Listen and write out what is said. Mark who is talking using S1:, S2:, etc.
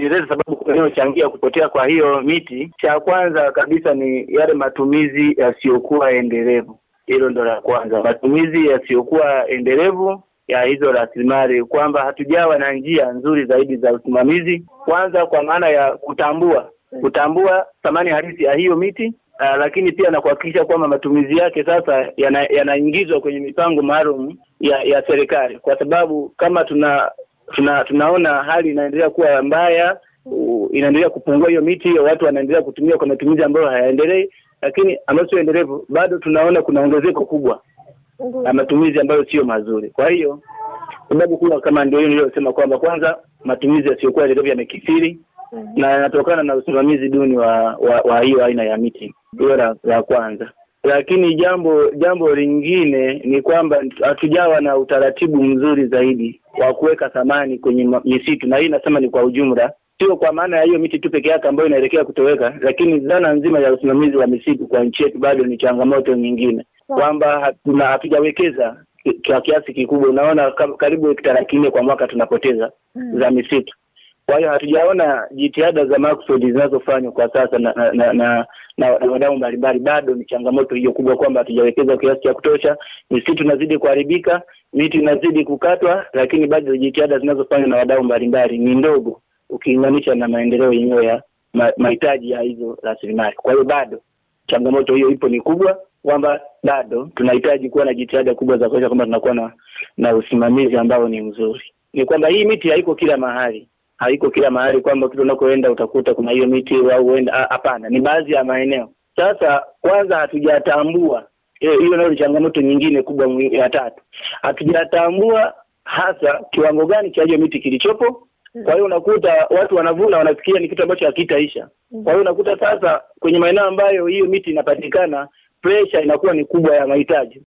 S1: nieleze sababu inayochangia kupotea kwa hiyo miti. Cha kwanza kabisa ni yale matumizi yasiyokuwa endelevu. Hilo ndo la kwanza, matumizi yasiyokuwa endelevu ya hizo rasilimali, kwamba hatujawa na njia nzuri zaidi za usimamizi, kwanza kwa maana ya kutambua kutambua thamani halisi ya hiyo miti uh, lakini pia na kuhakikisha kwamba matumizi yake sasa yanaingizwa yana kwenye mipango maalum ya ya serikali, kwa sababu kama tuna tuna tunaona hali inaendelea kuwa mbaya, inaendelea kupungua hiyo miti, watu wanaendelea kutumia kwa matumizi ambayo hayaendelei, lakini ambayo sio endelevu, bado tunaona kuna ongezeko kubwa la matumizi ambayo sio mazuri. Kwa hiyo sababu kubwa kama ndio hiyo niliyosema kwamba kwanza matumizi yasiyokuwa endelevu yamekithiri na yanatokana na usimamizi duni wa wa, wa hiyo aina ya miti. Hiyo la, la kwanza. Lakini jambo jambo lingine ni kwamba hatujawa na utaratibu mzuri zaidi wa kuweka thamani kwenye misitu, na hii nasema ni kwa ujumla, sio kwa maana ya hiyo miti tu peke yake ambayo inaelekea kutoweka, lakini dhana nzima ya usimamizi wa misitu kwa nchi yetu bado ni changamoto nyingine, kwamba hatuna hatujawekeza kwa kiasi kikubwa. Unaona karibu hekta laki nne kwa mwaka tunapoteza hmm, za misitu kwa hiyo hatujaona jitihada za makusudi zinazofanywa kwa sasa na na na, na, na, na wadau mbalimbali. Bado ni changamoto hiyo kubwa kwamba hatujawekeza kiasi cha kutosha, misitu inazidi kuharibika, miti inazidi kukatwa, lakini bado jitihada zinazofanywa na wadau mbalimbali ni ndogo ukilinganisha na maendeleo yenyewe ya ma, mahitaji ya hizo rasilimali. Kwa hiyo bado changamoto hiyo ipo ni kubwa, kwamba bado tunahitaji kuwa na jitihada kubwa za kuhakikisha kwamba tunakuwa na na usimamizi ambao ni mzuri. Ni kwamba hii miti haiko kila mahali haiko kila mahali kwamba kitu unakoenda utakuta kuna hiyo miti au uenda. Hapana, ni baadhi ya maeneo. Sasa kwanza hatujatambua hiyo, nayo ni changamoto nyingine kubwa ya tatu. Hatujatambua hasa kiwango gani cha hiyo miti kilichopo. Kwa hiyo unakuta watu wanavuna, wanafikiria ni kitu ambacho hakitaisha. Kwa hiyo unakuta sasa kwenye maeneo ambayo hiyo miti inapatikana, pressure inakuwa ni kubwa ya mahitaji.